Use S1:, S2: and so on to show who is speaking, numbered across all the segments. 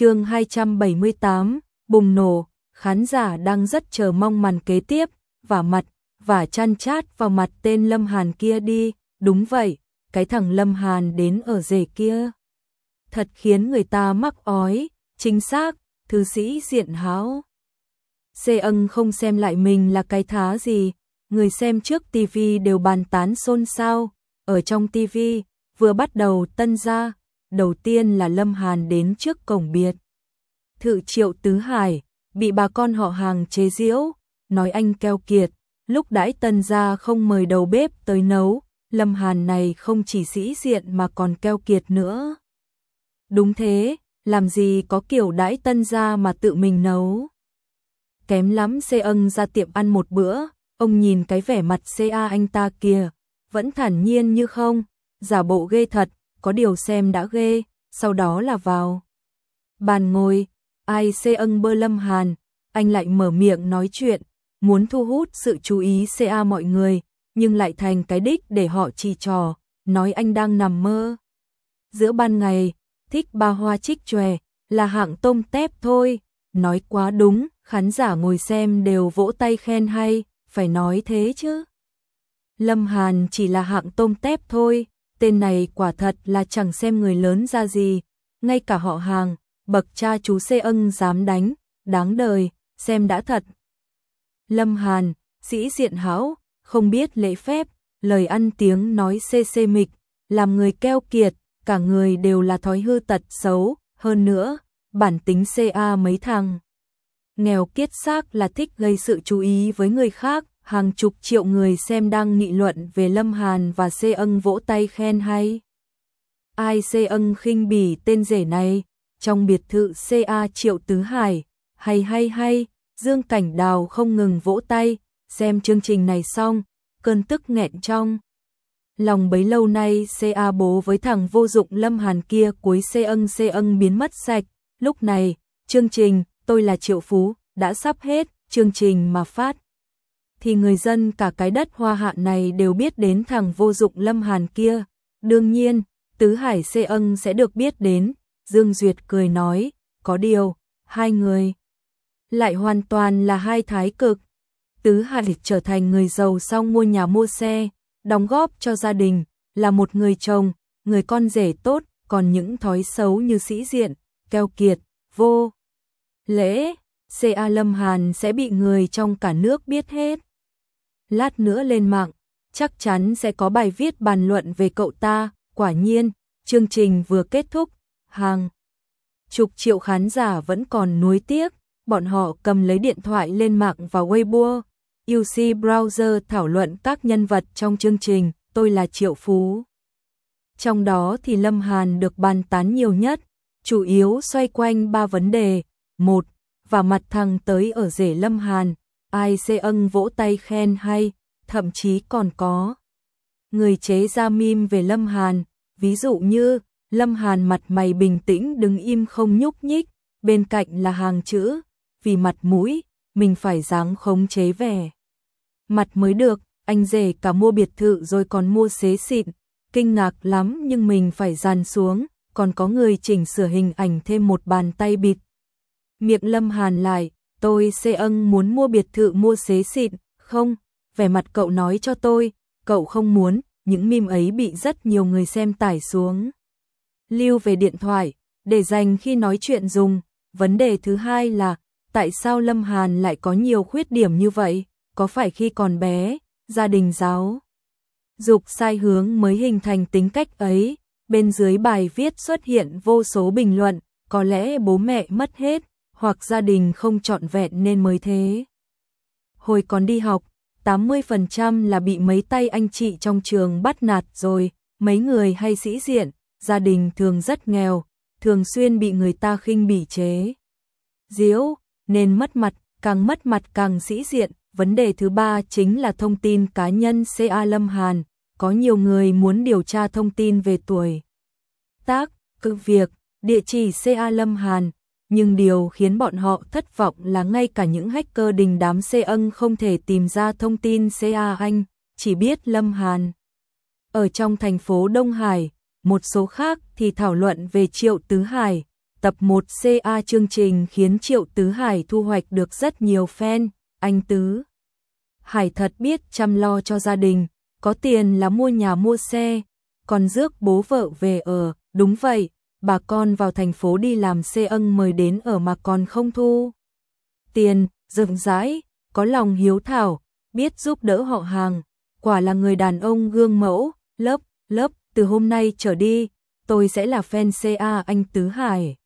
S1: chương 278, bùng nổ, khán giả đang rất chờ mong màn kế tiếp, và mặt, và chăn chát vào mặt tên Lâm Hàn kia đi, đúng vậy, cái thằng Lâm Hàn đến ở rể kia. Thật khiến người ta mắc ói, chính xác, thư sĩ diện háo. Xê ân không xem lại mình là cái thá gì, người xem trước tivi đều bàn tán xôn xao, ở trong tivi vừa bắt đầu tân ra, đầu tiên là Lâm Hàn đến trước cổng biệt. Thự triệu tứ hải, bị bà con họ hàng chế giễu, nói anh keo kiệt, lúc đãi tân ra không mời đầu bếp tới nấu, Lâm Hàn này không chỉ sĩ diện mà còn keo kiệt nữa. Đúng thế, làm gì có kiểu đãi tân ra mà tự mình nấu. Kém lắm xê ân ra tiệm ăn một bữa, ông nhìn cái vẻ mặt CA anh ta kìa, vẫn thản nhiên như không, giả bộ ghê thật, có điều xem đã ghê, sau đó là vào. Bàn ngồi, ai xê ân bơ lâm hàn, anh lại mở miệng nói chuyện, muốn thu hút sự chú ý CA mọi người, nhưng lại thành cái đích để họ chỉ trò, nói anh đang nằm mơ. Giữa ban ngày, thích ba hoa trích chòe, là hạng tôm tép thôi, nói quá đúng, khán giả ngồi xem đều vỗ tay khen hay, phải nói thế chứ. Lâm Hàn chỉ là hạng tôm tép thôi, tên này quả thật là chẳng xem người lớn ra gì, ngay cả họ hàng, bậc cha chú xê ân dám đánh, đáng đời, xem đã thật. Lâm Hàn, sĩ diện hảo, không biết lễ phép, lời ăn tiếng nói xê xê mịch, làm người keo kiệt, cả người đều là thói hư tật xấu, hơn nữa, bản tính CA mấy thằng. Nghèo kiết xác là thích gây sự chú ý với người khác, hàng chục triệu người xem đang nghị luận về Lâm Hàn và Xê ân vỗ tay khen hay. Ai Xê ân khinh bỉ tên rể này, trong biệt thự CA Triệu Tứ Hải, hay hay hay, Dương Cảnh Đào không ngừng vỗ tay, xem chương trình này xong, cơn tức nghẹn trong. Lòng bấy lâu nay CA bố với thằng vô dụng Lâm Hàn kia cuối C ân C ân biến mất sạch, lúc này, chương trình Tôi là Triệu Phú đã sắp hết, chương trình mà phát thì người dân cả cái đất hoa hạ này đều biết đến thằng vô dụng Lâm Hàn kia. Đương nhiên, Tứ Hải Xê ân sẽ được biết đến, Dương Duyệt cười nói, có điều, hai người lại hoàn toàn là hai thái cực. Tứ Hải trở thành người giàu sau mua nhà mua xe, đóng góp cho gia đình, là một người chồng, người con rể tốt, còn những thói xấu như sĩ diện, keo kiệt, vô lễ, CA Lâm Hàn sẽ bị người trong cả nước biết hết lát nữa lên mạng, chắc chắn sẽ có bài viết bàn luận về cậu ta, quả nhiên, chương trình vừa kết thúc, hàng chục triệu khán giả vẫn còn nuối tiếc, bọn họ cầm lấy điện thoại lên mạng và Weibo, UC Browser thảo luận các nhân vật trong chương trình, tôi là Triệu Phú. Trong đó thì Lâm Hàn được bàn tán nhiều nhất, chủ yếu xoay quanh ba vấn đề, một, và mặt thằng tới ở rể Lâm Hàn, ai xê ân vỗ tay khen hay, thậm chí còn có. Người chế ra mim về Lâm Hàn, ví dụ như Lâm Hàn mặt mày bình tĩnh đứng im không nhúc nhích, bên cạnh là hàng chữ, vì mặt mũi, mình phải dáng khống chế vẻ. Mặt mới được, anh rể cả mua biệt thự rồi còn mua xế xịn, kinh ngạc lắm nhưng mình phải dàn xuống, còn có người chỉnh sửa hình ảnh thêm một bàn tay bịt. Miệng Lâm Hàn lại, tôi xê ân muốn mua biệt thự mua xế xịn, không, vẻ mặt cậu nói cho tôi, cậu không muốn, những mim ấy bị rất nhiều người xem tải xuống. Lưu về điện thoại, để dành khi nói chuyện dùng. Vấn đề thứ hai là, tại sao Lâm Hàn lại có nhiều khuyết điểm như vậy? Có phải khi còn bé, gia đình giáo dục sai hướng mới hình thành tính cách ấy? Bên dưới bài viết xuất hiện vô số bình luận, có lẽ bố mẹ mất hết, hoặc gia đình không trọn vẹn nên mới thế. Hồi còn đi học, 80% là bị mấy tay anh chị trong trường bắt nạt rồi, mấy người hay sĩ diện, gia đình thường rất nghèo, thường xuyên bị người ta khinh bỉ chế. Diễu, nên mất mặt, càng mất mặt càng sĩ diện. Vấn đề thứ ba chính là thông tin cá nhân CA Lâm Hàn, có nhiều người muốn điều tra thông tin về tuổi. Tác, cự việc, địa chỉ CA Lâm Hàn, nhưng điều khiến bọn họ thất vọng là ngay cả những hacker đình đám C ân không thể tìm ra thông tin CA Anh, chỉ biết Lâm Hàn. Ở trong thành phố Đông Hải, một số khác thì thảo luận về Triệu Tứ Hải, tập 1 CA chương trình khiến Triệu Tứ Hải thu hoạch được rất nhiều fan, anh Tứ. Hải thật biết chăm lo cho gia đình, có tiền là mua nhà mua xe, còn rước bố vợ về ở, đúng vậy, bà con vào thành phố đi làm xe ân mời đến ở mà còn không thu. Tiền, rộng rãi, có lòng hiếu thảo, biết giúp đỡ họ hàng, quả là người đàn ông gương mẫu, lớp, lớp, từ hôm nay trở đi, tôi sẽ là fan CA anh Tứ Hải.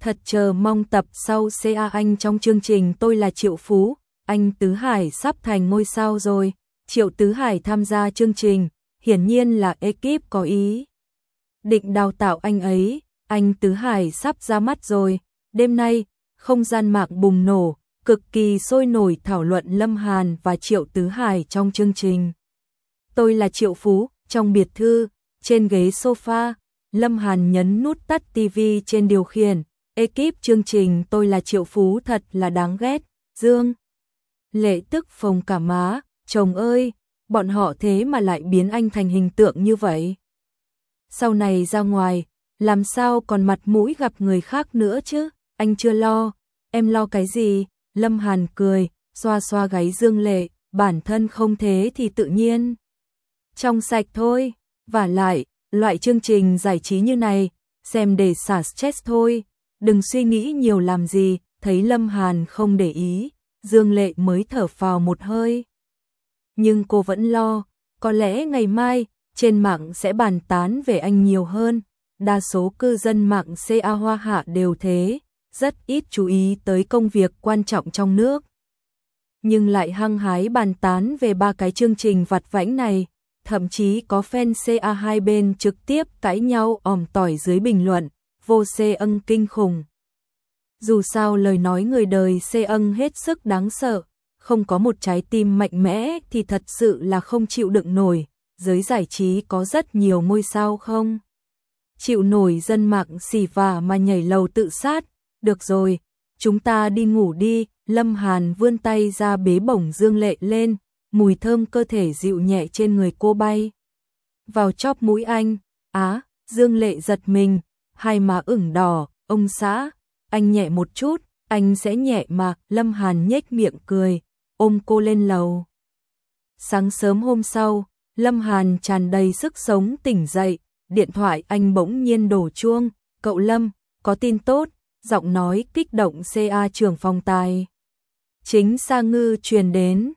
S1: Thật chờ mong tập sau CA anh trong chương trình tôi là Triệu Phú, anh Tứ Hải sắp thành ngôi sao rồi. Triệu Tứ Hải tham gia chương trình, hiển nhiên là ekip có ý. Định đào tạo anh ấy, anh Tứ Hải sắp ra mắt rồi. Đêm nay, không gian mạng bùng nổ, cực kỳ sôi nổi thảo luận Lâm Hàn và Triệu Tứ Hải trong chương trình. Tôi là Triệu Phú, trong biệt thư, trên ghế sofa, Lâm Hàn nhấn nút tắt TV trên điều khiển, ekip chương trình tôi là Triệu Phú thật là đáng ghét, Dương. Lệ tức phồng cả má, chồng ơi, bọn họ thế mà lại biến anh thành hình tượng như vậy. Sau này ra ngoài, làm sao còn mặt mũi gặp người khác nữa chứ, anh chưa lo, em lo cái gì, Lâm Hàn cười, xoa xoa gáy Dương Lệ, bản thân không thế thì tự nhiên. Trong sạch thôi, và lại, loại chương trình giải trí như này, xem để xả stress thôi, đừng suy nghĩ nhiều làm gì, thấy Lâm Hàn không để ý, Dương Lệ mới thở phào một hơi. Nhưng cô vẫn lo, có lẽ ngày mai, trên mạng sẽ bàn tán về anh nhiều hơn, đa số cư dân mạng CA Hoa Hạ đều thế, rất ít chú ý tới công việc quan trọng trong nước. Nhưng lại hăng hái bàn tán về ba cái chương trình vặt vãnh này, thậm chí có fan CA hai bên trực tiếp cãi nhau òm tỏi dưới bình luận, vô xê ân kinh khủng. Dù sao lời nói người đời xê ân hết sức đáng sợ, không có một trái tim mạnh mẽ thì thật sự là không chịu đựng nổi, giới giải trí có rất nhiều ngôi sao không? Chịu nổi dân mạng xì vả mà nhảy lầu tự sát, được rồi, chúng ta đi ngủ đi, Lâm Hàn vươn tay ra bế bổng Dương Lệ lên, mùi thơm cơ thể dịu nhẹ trên người cô bay. Vào chóp mũi anh, á, Dương Lệ giật mình, hai má ửng đỏ, ông xã, anh nhẹ một chút, anh sẽ nhẹ mà, Lâm Hàn nhếch miệng cười, ôm cô lên lầu. Sáng sớm hôm sau, Lâm Hàn tràn đầy sức sống tỉnh dậy, điện thoại anh bỗng nhiên đổ chuông, cậu Lâm, có tin tốt, giọng nói kích động CA trường phòng tài. Chính Sa Ngư truyền đến.